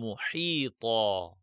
محيطا